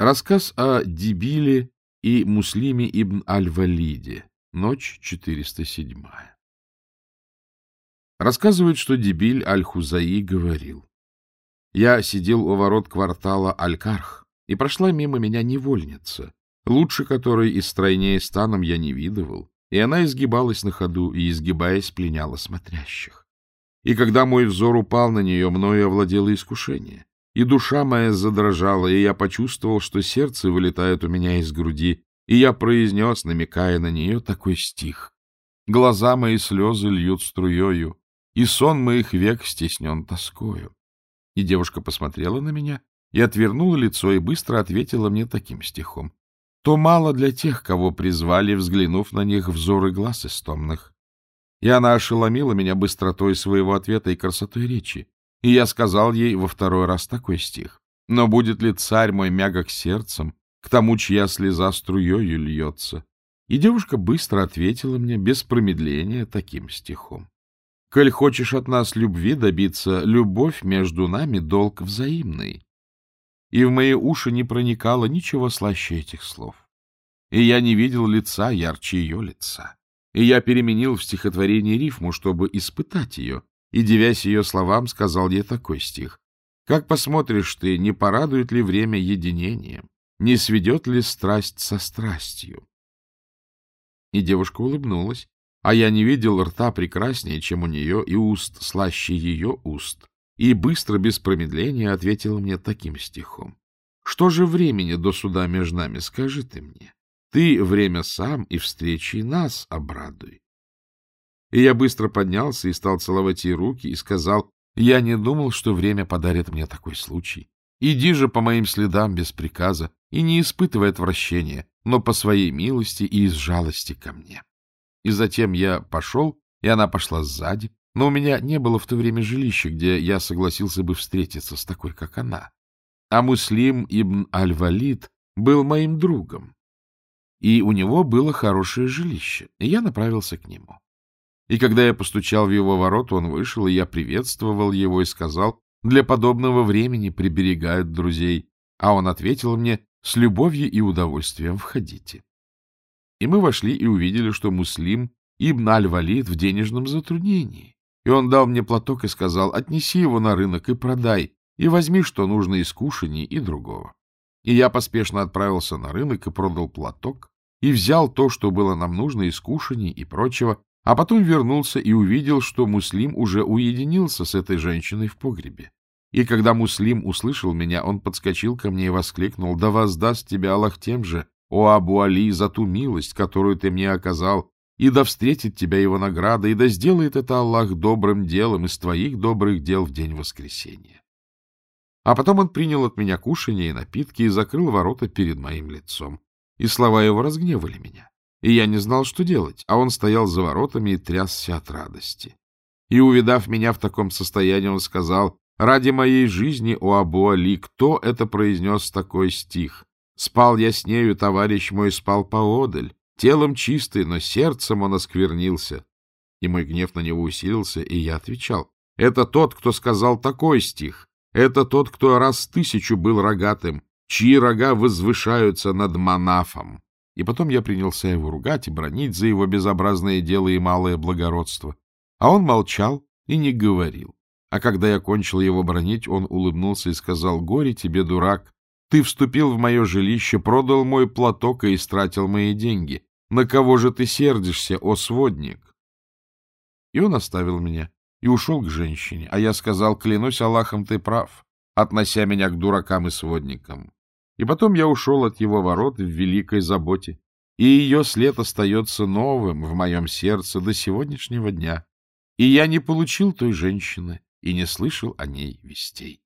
Рассказ о Дибиле и Муслиме ибн Аль-Валиде. Ночь 407. Рассказывают, что Дибиль Аль-Хузаи говорил. Я сидел у ворот квартала Аль-Карх, и прошла мимо меня невольница, лучше которой и стройнее станом я не видывал, и она изгибалась на ходу и, изгибаясь, пленяла смотрящих. И когда мой взор упал на нее, мною овладело искушение. И душа моя задрожала, и я почувствовал, что сердце вылетает у меня из груди, и я произнес, намекая на нее, такой стих. Глаза мои слезы льют струею, и сон моих век стеснен тоскою. И девушка посмотрела на меня и отвернула лицо и быстро ответила мне таким стихом. То мало для тех, кого призвали, взглянув на них взоры глаз истомных. И она ошеломила меня быстротой своего ответа и красотой речи. И я сказал ей во второй раз такой стих. «Но будет ли царь мой мягок сердцем, к тому, чья слеза струею льется?» И девушка быстро ответила мне, без промедления, таким стихом. «Коль хочешь от нас любви добиться, любовь между нами — долг взаимный». И в мои уши не проникало ничего слаще этих слов. И я не видел лица ярче ее лица. И я переменил в стихотворении рифму, чтобы испытать ее, и, девясь ее словам, сказал ей такой стих. «Как посмотришь ты, не порадует ли время единением? Не сведет ли страсть со страстью?» И девушка улыбнулась, а я не видел рта прекраснее, чем у нее, и уст слаще ее уст, и быстро, без промедления, ответила мне таким стихом. «Что же времени до суда между нами, скажи ты мне? Ты время сам и встречи нас обрадуй. И я быстро поднялся и стал целовать ей руки и сказал, я не думал, что время подарит мне такой случай. Иди же по моим следам без приказа и не испытывай отвращения, но по своей милости и из жалости ко мне. И затем я пошел, и она пошла сзади, но у меня не было в то время жилища, где я согласился бы встретиться с такой, как она. А Муслим ибн Аль-Валид был моим другом, и у него было хорошее жилище, и я направился к нему. И когда я постучал в его ворот, он вышел, и я приветствовал его и сказал, для подобного времени приберегают друзей. А он ответил мне, с любовью и удовольствием входите. И мы вошли и увидели, что Муслим Ибн Аль-Валид в денежном затруднении. И он дал мне платок и сказал, отнеси его на рынок и продай, и возьми, что нужно из кушаний и другого. И я поспешно отправился на рынок и продал платок, и взял то, что было нам нужно из кушаний и прочего, а потом вернулся и увидел, что Муслим уже уединился с этой женщиной в погребе. И когда Муслим услышал меня, он подскочил ко мне и воскликнул, «Да воздаст тебя Аллах тем же, о Абу Али, за ту милость, которую ты мне оказал, и да встретит тебя его награда, и да сделает это Аллах добрым делом из твоих добрых дел в день воскресения». А потом он принял от меня кушанье и напитки и закрыл ворота перед моим лицом. И слова его разгневали меня и я не знал, что делать, а он стоял за воротами и трясся от радости. И, увидав меня в таком состоянии, он сказал, «Ради моей жизни, о Абу Али, кто это произнес такой стих? Спал я с нею, товарищ мой спал поодаль, телом чистый, но сердцем он осквернился». И мой гнев на него усилился, и я отвечал, «Это тот, кто сказал такой стих, это тот, кто раз тысячу был рогатым, чьи рога возвышаются над Манафом». И потом я принялся его ругать и бронить за его безобразное дело и малое благородство. А он молчал и не говорил. А когда я кончил его бронить, он улыбнулся и сказал, «Горе тебе, дурак! Ты вступил в мое жилище, продал мой платок и истратил мои деньги. На кого же ты сердишься, о сводник?» И он оставил меня и ушел к женщине, а я сказал, «Клянусь Аллахом, ты прав, относя меня к дуракам и сводникам. И потом я ушел от его ворот в великой заботе, и ее след остается новым в моем сердце до сегодняшнего дня, и я не получил той женщины и не слышал о ней вестей.